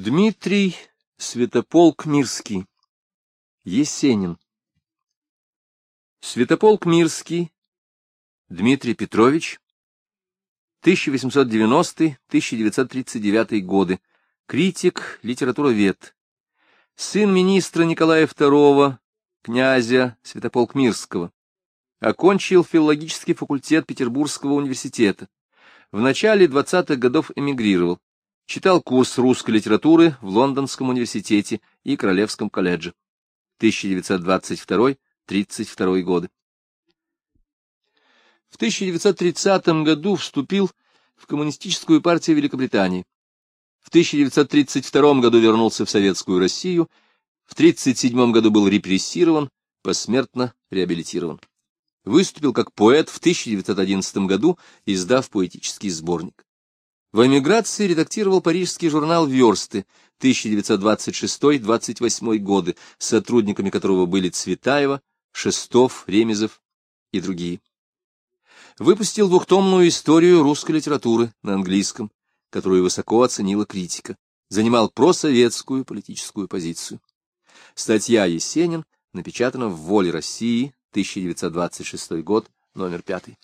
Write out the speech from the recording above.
Дмитрий Святополк Мирский. Есенин. Святополк Мирский. Дмитрий Петрович. 1890-1939 годы. Критик, литературовед. Сын министра Николая II, князя Святополк Мирского. Окончил филологический факультет Петербургского университета. В начале 20-х годов эмигрировал. Читал курс русской литературы в Лондонском университете и Королевском колледже. 1922-32 годы. В 1930 году вступил в Коммунистическую партию Великобритании. В 1932 году вернулся в Советскую Россию, в 1937 году был репрессирован, посмертно реабилитирован. Выступил как поэт в 1911 году, издав поэтический сборник. В эмиграции редактировал парижский журнал «Версты» 1926-28 годы, сотрудниками которого были Цветаева, Шестов, Ремезов и другие. Выпустил двухтомную историю русской литературы на английском, которую высоко оценила критика. Занимал просоветскую политическую позицию. Статья «Есенин» напечатана в «Воле России», 1926 год, номер пятый.